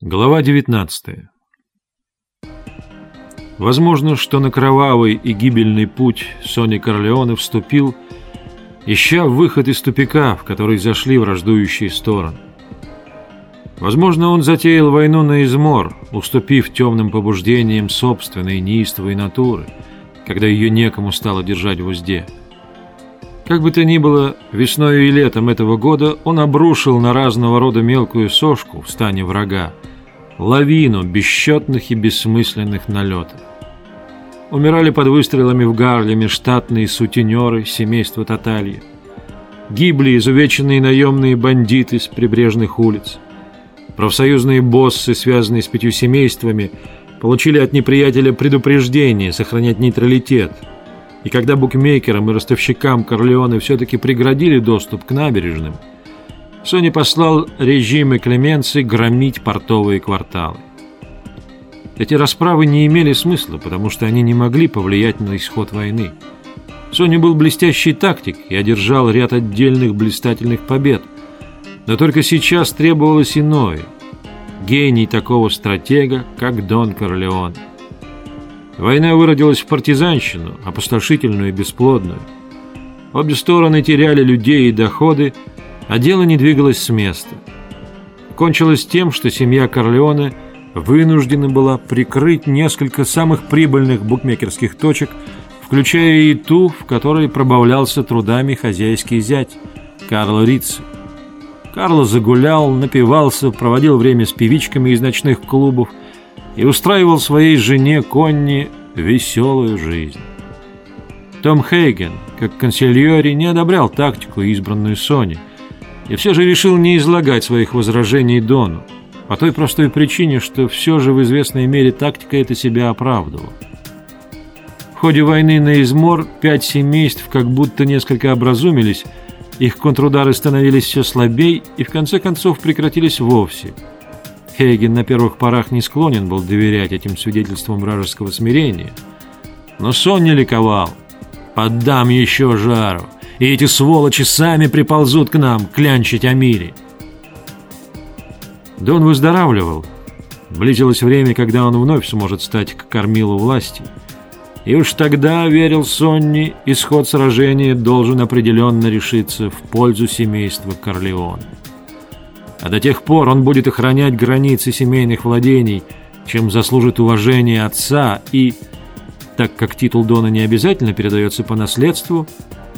Глава 19 Возможно, что на кровавый и гибельный путь Сони Корлеоне вступил, ища выход из тупика, в который зашли враждующие стороны. Возможно, он затеял войну на измор, уступив темным побуждениям собственной неистовой натуры, когда ее некому стало держать в узде. Как бы то ни было, весной и летом этого года он обрушил на разного рода мелкую сошку в стане врага, лавину бесчетных и бессмысленных налетов. Умирали под выстрелами в Гарлеме штатные сутенеры семейства Таталья. Гибли изувеченные наемные бандиты с прибрежных улиц. Профсоюзные боссы, связанные с пятью семействами, получили от неприятеля предупреждение сохранять нейтралитет. И когда букмекерам и ростовщикам Корлеоне все-таки преградили доступ к набережным – Сони послал режимы Клеменции громить портовые кварталы. Эти расправы не имели смысла, потому что они не могли повлиять на исход войны. Сони был блестящий тактик и одержал ряд отдельных блистательных побед. Но только сейчас требовалось иное. Гений такого стратега, как Дон Корлеон. Война выродилась в партизанщину, опустошительную и бесплодную. Обе стороны теряли людей и доходы, а дело не двигалось с места. Кончилось тем, что семья Корлеоне вынуждена была прикрыть несколько самых прибыльных букмекерских точек, включая и ту, в которой пробавлялся трудами хозяйский зять Карло Рицци. Карло загулял, напивался, проводил время с певичками из ночных клубов и устраивал своей жене Конни веселую жизнь. Том Хейген, как консильори, не одобрял тактику, избранную Сони, и все же решил не излагать своих возражений Дону, по той простой причине, что все же в известной мере тактика это себя оправдывала. В ходе войны на измор пять семейств как будто несколько образумились, их контрудары становились все слабей и в конце концов прекратились вовсе. Хейген на первых порах не склонен был доверять этим свидетельствам вражеского смирения. Но сон не ликовал. «Поддам еще жару! и эти сволочи сами приползут к нам клянчить о мире. Дон выздоравливал. Близилось время, когда он вновь сможет стать к кормилу власти. И уж тогда, верил Сонни, исход сражения должен определенно решиться в пользу семейства Корлеон. А до тех пор он будет охранять границы семейных владений, чем заслужит уважение отца и, так как титул Дона не обязательно передается по наследству,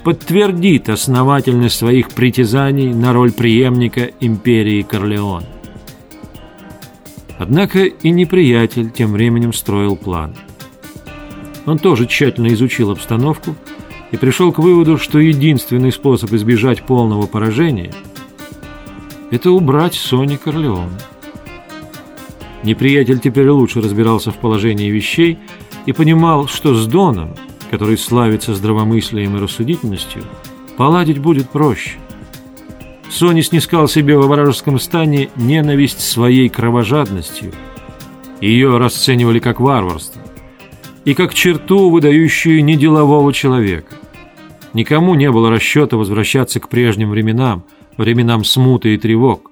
подтвердит основательность своих притязаний на роль преемника империи Корлеон. Однако и неприятель тем временем строил план. Он тоже тщательно изучил обстановку и пришел к выводу, что единственный способ избежать полного поражения – это убрать Сони Корлеон. Неприятель теперь лучше разбирался в положении вещей и понимал, что с Доном – который славится здравомыслием и рассудительностью, поладить будет проще. Сони снискал себе во вражеском стане ненависть своей кровожадностью. Ее расценивали как варварство и как черту, выдающую неделового человека. Никому не было расчета возвращаться к прежним временам, временам смуты и тревог.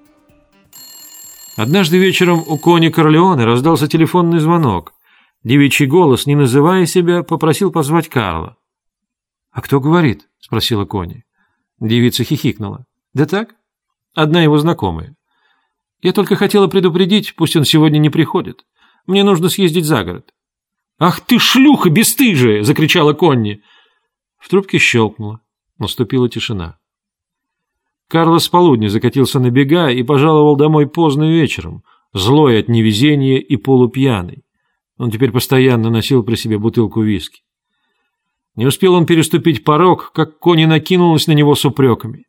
Однажды вечером у Кони Корлеоне раздался телефонный звонок. Девичий голос, не называя себя, попросил позвать Карла. «А кто говорит?» – спросила Кони. Девица хихикнула. «Да так? Одна его знакомая. Я только хотела предупредить, пусть он сегодня не приходит. Мне нужно съездить за город». «Ах ты шлюха бесстыжая!» – закричала Конни. В трубке щелкнуло. Наступила тишина. Карлос полудня закатился на бега и пожаловал домой поздно вечером, злой от невезения и полупьяный. Он теперь постоянно носил при себе бутылку виски. Не успел он переступить порог, как Кони накинулась на него с упреками.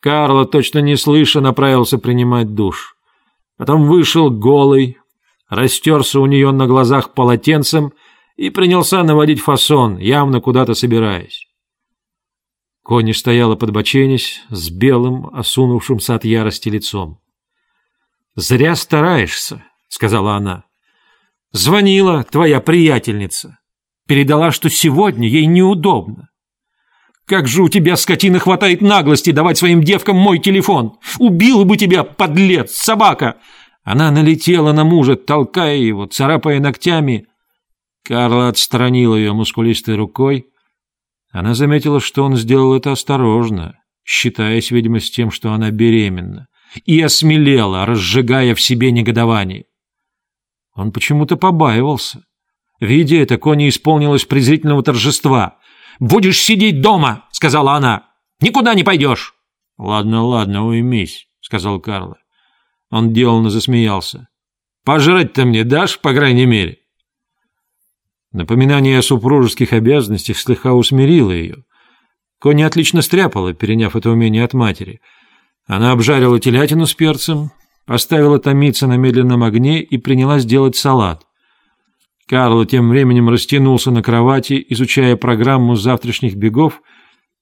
Карло, точно не слыша, направился принимать душ. Потом вышел голый, растерся у нее на глазах полотенцем и принялся наводить фасон, явно куда-то собираясь. Кони стояла подбоченясь, с белым, осунувшимся от ярости лицом. «Зря стараешься», — сказала она. Звонила твоя приятельница. Передала, что сегодня ей неудобно. Как же у тебя, скотина, хватает наглости давать своим девкам мой телефон? Убил бы тебя, подлец, собака! Она налетела на мужа, толкая его, царапая ногтями. Карла отстранил ее мускулистой рукой. Она заметила, что он сделал это осторожно, считаясь, видимо, с тем, что она беременна, и осмелела, разжигая в себе негодование. Он почему-то побаивался. Видя это, Кони исполнилась презрительного торжества. «Будешь сидеть дома!» — сказала она. «Никуда не пойдешь!» «Ладно, ладно, уймись», — сказал Карло. Он деланно засмеялся. «Пожрать-то мне дашь, по крайней мере?» Напоминание о супружеских обязанностях слегка усмирило ее. Кони отлично стряпала, переняв это умение от матери. Она обжарила телятину с перцем, поставила томиться на медленном огне и принялась делать салат. Карло тем временем растянулся на кровати, изучая программу завтрашних бегов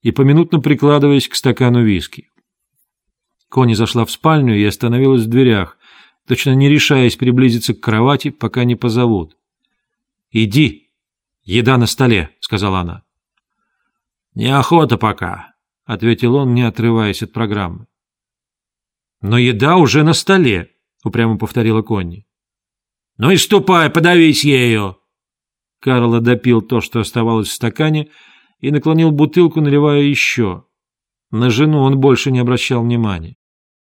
и поминутно прикладываясь к стакану виски. Кони зашла в спальню и остановилась в дверях, точно не решаясь приблизиться к кровати, пока не позовут. «Иди, еда на столе», — сказала она. «Неохота пока», — ответил он, не отрываясь от программы. «Но еда уже на столе», — упрямо повторила Конни. «Ну и ступай, подавись ею!» Карло допил то, что оставалось в стакане, и наклонил бутылку, наливая еще. На жену он больше не обращал внимания.